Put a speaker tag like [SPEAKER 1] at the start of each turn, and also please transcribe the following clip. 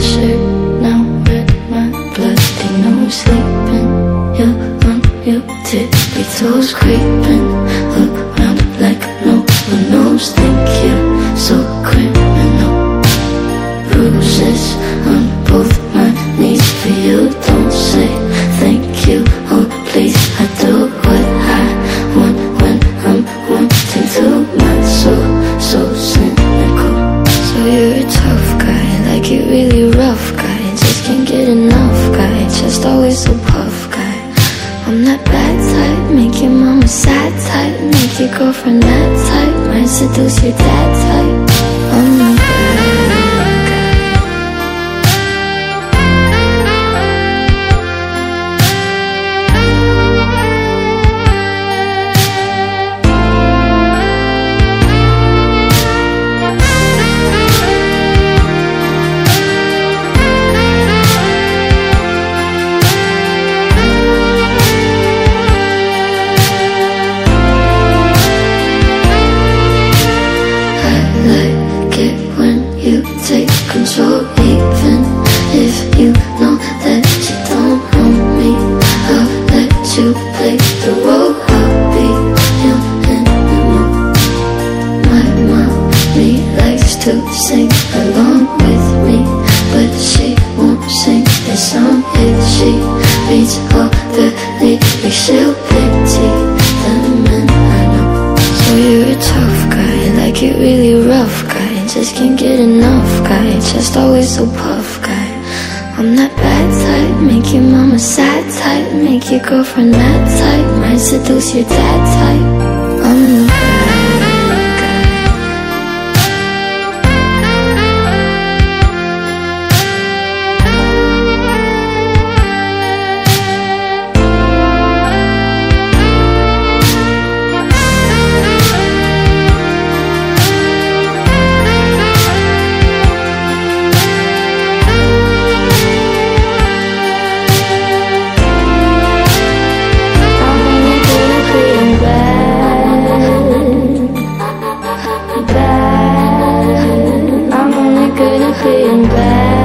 [SPEAKER 1] shirt now my sleeping. Toes creeping around like no one knows. Think you're so criminal. Really rough guy. Just can't get enough guy, just always so puff guy. I'm that bad type, make your mama sad type, make your girlfriend that type, might seduce your dad type. If she all the lyrics. She'll the men I know. So you're a tough guy, like it really rough guy. Just can't get enough guy, just always so puff guy. I'm that bad type, make your mama sad type, make your girlfriend that type, might seduce your dad type. being bad.